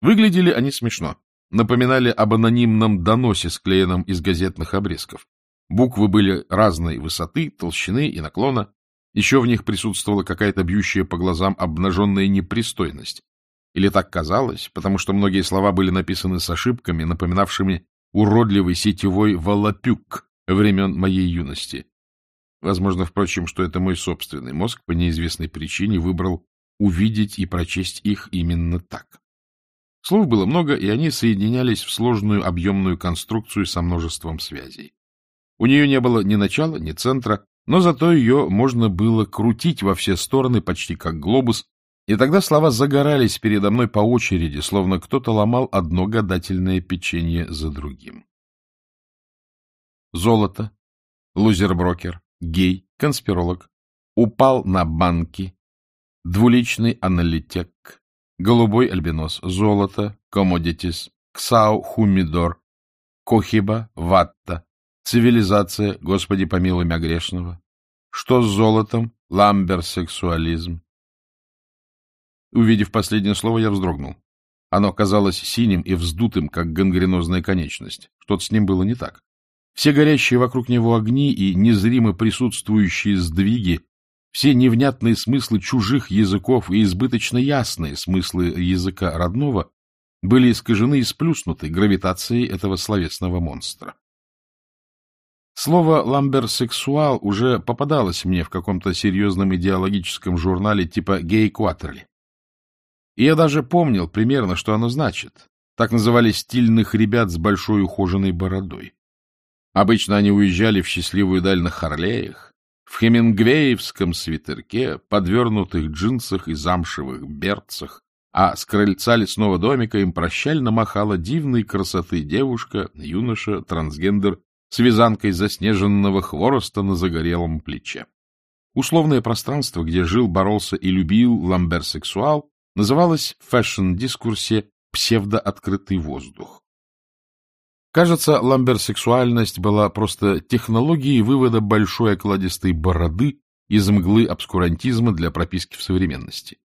Выглядели они смешно. Напоминали об анонимном доносе, склеенном из газетных обрезков. Буквы были разной высоты, толщины и наклона. Еще в них присутствовала какая-то бьющая по глазам обнаженная непристойность. Или так казалось, потому что многие слова были написаны с ошибками, напоминавшими уродливый сетевой волопюк времен моей юности. Возможно, впрочем, что это мой собственный мозг по неизвестной причине выбрал увидеть и прочесть их именно так. Слов было много, и они соединялись в сложную объемную конструкцию со множеством связей. У нее не было ни начала, ни центра, но зато ее можно было крутить во все стороны почти как глобус, и тогда слова загорались передо мной по очереди, словно кто-то ломал одно гадательное печенье за другим. Золото, лузерброкер, гей, конспиролог, упал на банки, двуличный аналитик, голубой альбинос, золото, комодитис, ксау хумидор, кохиба, ватта, цивилизация, господи помилуй мя грешного, что с золотом, ламберсексуализм, Увидев последнее слово, я вздрогнул. Оно казалось синим и вздутым, как гангренозная конечность. Что-то с ним было не так. Все горящие вокруг него огни и незримо присутствующие сдвиги, все невнятные смыслы чужих языков и избыточно ясные смыслы языка родного были искажены и сплюснуты гравитацией этого словесного монстра. Слово «ламберсексуал» уже попадалось мне в каком-то серьезном идеологическом журнале типа «Гей-Кватерли». И я даже помнил примерно, что оно значит. Так называли стильных ребят с большой ухоженной бородой. Обычно они уезжали в счастливую даль на Харлеях, в хемингвеевском свитерке, подвернутых джинсах и замшевых берцах, а с крыльца лесного домика им прощально махала дивной красоты девушка, юноша, трансгендер, с вязанкой заснеженного хвороста на загорелом плече. Условное пространство, где жил, боролся и любил ламберсексуал, называлась в фэшн-дискурсе «псевдооткрытый воздух». Кажется, ламберсексуальность была просто технологией вывода большой окладистой бороды из мглы обскурантизма для прописки в современности.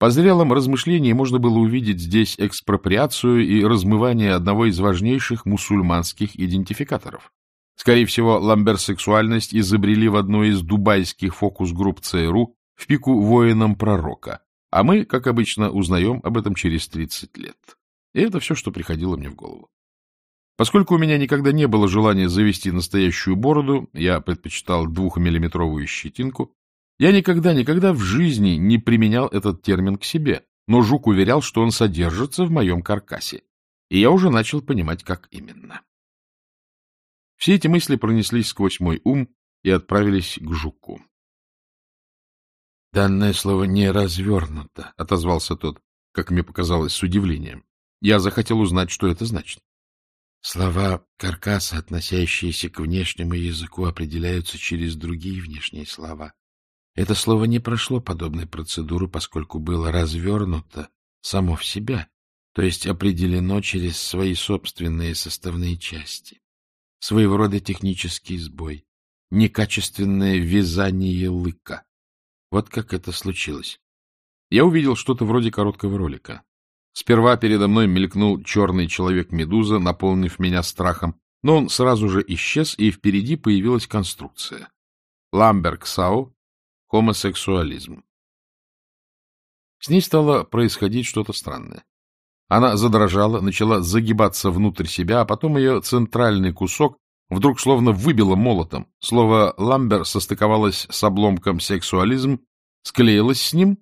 По зрелом размышлении можно было увидеть здесь экспроприацию и размывание одного из важнейших мусульманских идентификаторов. Скорее всего, ламберсексуальность изобрели в одной из дубайских фокус-групп ЦРУ в пику воинам пророка, а мы, как обычно, узнаем об этом через 30 лет. И это все, что приходило мне в голову. Поскольку у меня никогда не было желания завести настоящую бороду, я предпочитал двухмиллиметровую щетинку, я никогда-никогда в жизни не применял этот термин к себе, но Жук уверял, что он содержится в моем каркасе, и я уже начал понимать, как именно. Все эти мысли пронеслись сквозь мой ум и отправились к Жуку. — Данное слово не развернуто, — отозвался тот, как мне показалось, с удивлением. Я захотел узнать, что это значит. Слова каркаса, относящиеся к внешнему языку, определяются через другие внешние слова. Это слово не прошло подобной процедуры, поскольку было развернуто само в себя, то есть определено через свои собственные составные части. Своего рода технический сбой, некачественное вязание лыка. Вот как это случилось. Я увидел что-то вроде короткого ролика. Сперва передо мной мелькнул черный человек-медуза, наполнив меня страхом, но он сразу же исчез, и впереди появилась конструкция. Ламберг-Сау, хомосексуализм. С ней стало происходить что-то странное. Она задрожала, начала загибаться внутрь себя, а потом ее центральный кусок вдруг словно выбило молотом. Слово «ламбер» состыковалось с обломком «сексуализм», склеилось с ним,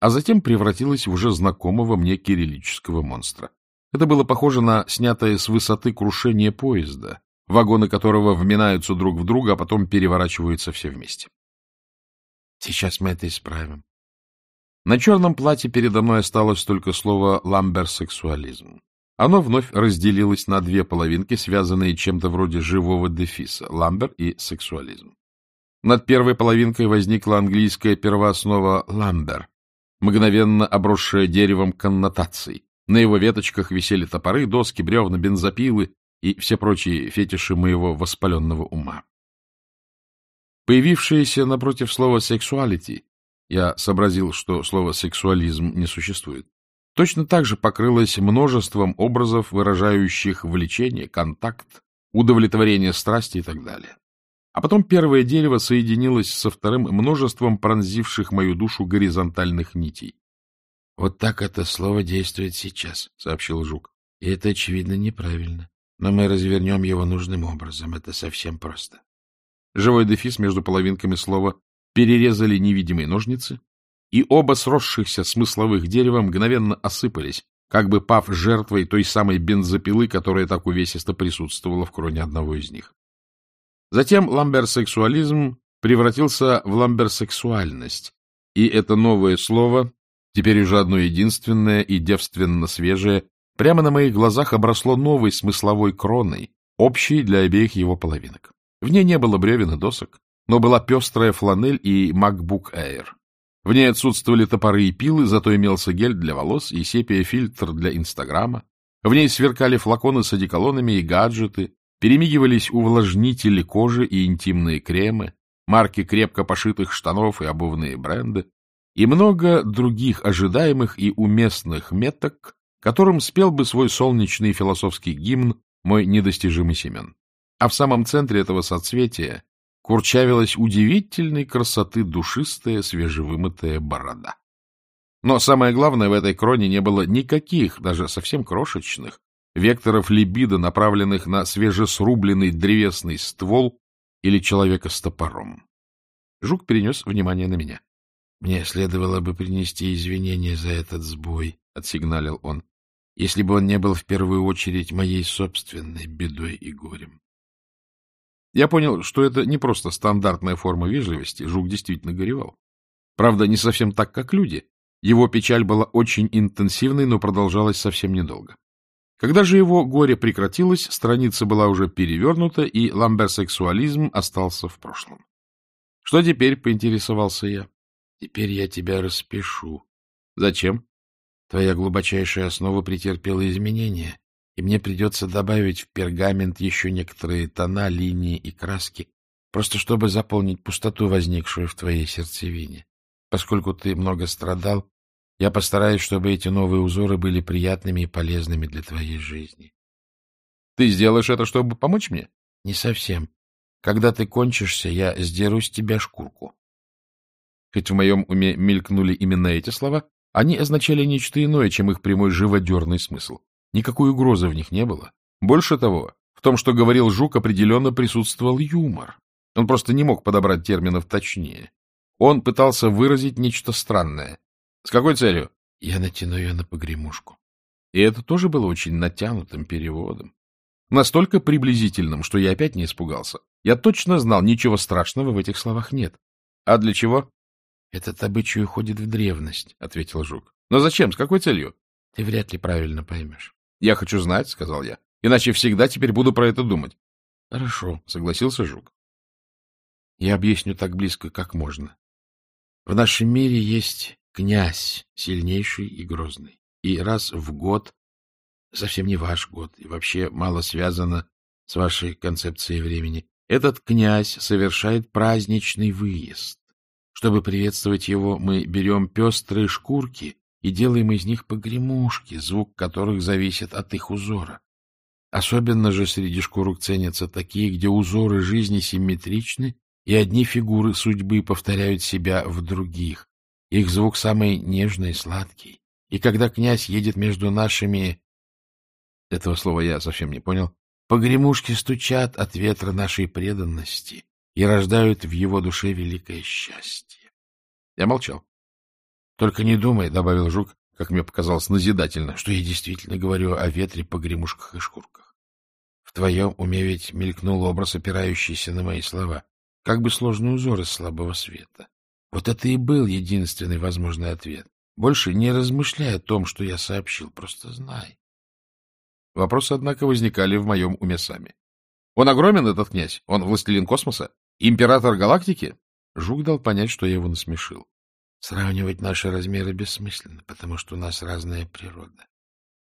а затем превратилось в уже знакомого мне кириллического монстра. Это было похоже на снятое с высоты крушение поезда, вагоны которого вминаются друг в друга, а потом переворачиваются все вместе. Сейчас мы это исправим. На черном платье передо мной осталось только слово «ламберсексуализм». Оно вновь разделилось на две половинки, связанные чем-то вроде живого дефиса — ламбер и сексуализм. Над первой половинкой возникла английская первооснова «ламбер», мгновенно обросшая деревом коннотаций. На его веточках висели топоры, доски, бревна, бензопилы и все прочие фетиши моего воспаленного ума. Появившееся напротив слова «сексуалити» я сообразил, что слово «сексуализм» не существует точно так же покрылась множеством образов, выражающих влечение, контакт, удовлетворение страсти и так далее. А потом первое дерево соединилось со вторым множеством пронзивших мою душу горизонтальных нитей. — Вот так это слово действует сейчас, — сообщил Жук. — И это, очевидно, неправильно. Но мы развернем его нужным образом. Это совсем просто. Живой дефис между половинками слова перерезали невидимые ножницы, и оба сросшихся смысловых дерева мгновенно осыпались, как бы пав жертвой той самой бензопилы, которая так увесисто присутствовала в кроне одного из них. Затем ламберсексуализм превратился в ламберсексуальность, и это новое слово, теперь уже одно единственное и девственно свежее, прямо на моих глазах обросло новой смысловой кроной, общей для обеих его половинок. В ней не было бревен и досок, но была пестрая фланель и MacBook Air. В ней отсутствовали топоры и пилы, зато имелся гель для волос и сепия-фильтр для Инстаграма. В ней сверкали флаконы с одеколонами и гаджеты, перемигивались увлажнители кожи и интимные кремы, марки крепко пошитых штанов и обувные бренды, и много других ожидаемых и уместных меток, которым спел бы свой солнечный философский гимн мой недостижимый Семен. А в самом центре этого соцветия курчавилась удивительной красоты душистая свежевымытая борода. Но самое главное, в этой кроне не было никаких, даже совсем крошечных, векторов либидо, направленных на свежесрубленный древесный ствол или человека с топором. Жук перенес внимание на меня. — Мне следовало бы принести извинения за этот сбой, — отсигналил он, — если бы он не был в первую очередь моей собственной бедой и горем. Я понял, что это не просто стандартная форма вежливости, Жук действительно горевал. Правда, не совсем так, как люди. Его печаль была очень интенсивной, но продолжалась совсем недолго. Когда же его горе прекратилось, страница была уже перевернута, и ламберсексуализм остался в прошлом. — Что теперь? — поинтересовался я. — Теперь я тебя распишу. — Зачем? — Твоя глубочайшая основа претерпела изменения, и мне придется добавить в пергамент еще некоторые тона, линии и краски, просто чтобы заполнить пустоту, возникшую в твоей сердцевине. Поскольку ты много страдал, я постараюсь, чтобы эти новые узоры были приятными и полезными для твоей жизни. Ты сделаешь это, чтобы помочь мне? Не совсем. Когда ты кончишься, я сдеру с тебя шкурку. Хоть в моем уме мелькнули именно эти слова, они означали нечто иное, чем их прямой живодерный смысл. Никакой угрозы в них не было. Больше того, в том, что говорил Жук, определенно присутствовал юмор. Он просто не мог подобрать терминов точнее. Он пытался выразить нечто странное. С какой целью? Я натяну ее на погремушку. И это тоже было очень натянутым переводом. Настолько приблизительным, что я опять не испугался. Я точно знал, ничего страшного в этих словах нет. А для чего? — Этот обычай уходит в древность, — ответил Жук. — Но зачем? С какой целью? — Ты вряд ли правильно поймешь. — Я хочу знать, — сказал я. — Иначе всегда теперь буду про это думать. — Хорошо, — согласился Жук. — Я объясню так близко, как можно. В нашем мире есть князь, сильнейший и грозный. И раз в год, совсем не ваш год, и вообще мало связано с вашей концепцией времени, этот князь совершает праздничный выезд. Чтобы приветствовать его, мы берем пестрые шкурки и делаем из них погремушки, звук которых зависит от их узора. Особенно же среди шкурок ценятся такие, где узоры жизни симметричны, и одни фигуры судьбы повторяют себя в других. Их звук самый нежный и сладкий. И когда князь едет между нашими... Этого слова я совсем не понял. Погремушки стучат от ветра нашей преданности и рождают в его душе великое счастье. Я молчал. Только не думай, — добавил Жук, как мне показалось назидательно, что я действительно говорю о ветре, погремушках и шкурках. В твоем уме ведь мелькнул образ, опирающийся на мои слова, как бы сложный узор из слабого света. Вот это и был единственный возможный ответ. Больше не размышляй о том, что я сообщил, просто знай. Вопросы, однако, возникали в моем уме сами. Он огромен, этот князь? Он властелин космоса? Император галактики? Жук дал понять, что я его насмешил. Сравнивать наши размеры бессмысленно, потому что у нас разная природа.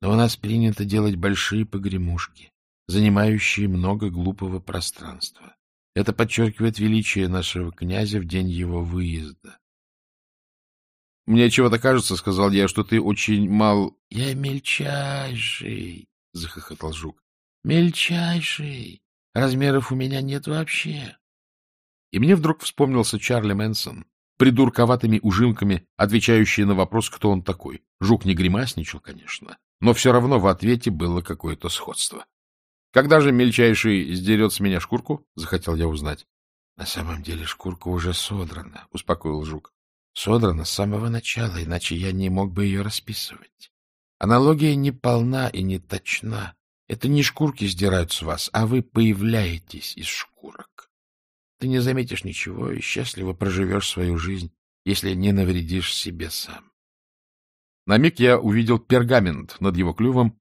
Но у нас принято делать большие погремушки, занимающие много глупого пространства. Это подчеркивает величие нашего князя в день его выезда. — Мне чего-то кажется, — сказал я, — что ты очень мал... — Я мельчайший, — захохотал жук. — Мельчайший. Размеров у меня нет вообще. И мне вдруг вспомнился Чарли Мэнсон, придурковатыми ужимками, отвечающий на вопрос, кто он такой. Жук не гримасничал, конечно, но все равно в ответе было какое-то сходство. Когда же мельчайший сдерет с меня шкурку? Захотел я узнать. — На самом деле шкурка уже содрана, — успокоил жук. Содрана с самого начала, иначе я не мог бы ее расписывать. Аналогия не полна и не точна. Это не шкурки сдирают с вас, а вы появляетесь из шкурок. Ты не заметишь ничего и счастливо проживешь свою жизнь, если не навредишь себе сам. На миг я увидел пергамент над его клювом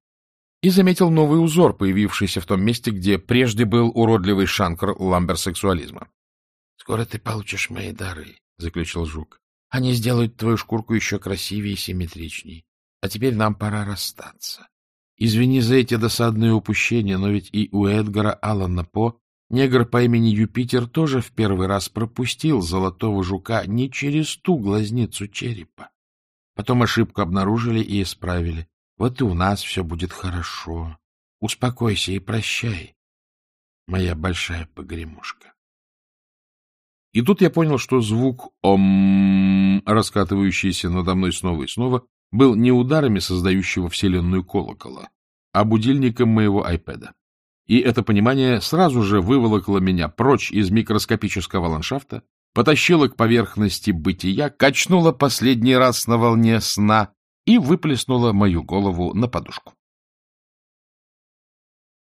и заметил новый узор, появившийся в том месте, где прежде был уродливый шанкр ламберсексуализма. — Скоро ты получишь мои дары, — заключил жук. Они сделают твою шкурку еще красивее и симметричней. А теперь нам пора расстаться. Извини за эти досадные упущения, но ведь и у Эдгара Аллана По негр по имени Юпитер тоже в первый раз пропустил золотого жука не через ту глазницу черепа. Потом ошибку обнаружили и исправили. Вот и у нас все будет хорошо. Успокойся и прощай, моя большая погремушка. И тут я понял, что звук «ом», раскатывающийся надо мной снова и снова, был не ударами создающего вселенную колокола, а будильником моего айпеда. И это понимание сразу же выволокло меня прочь из микроскопического ландшафта, потащило к поверхности бытия, качнуло последний раз на волне сна и выплеснуло мою голову на подушку.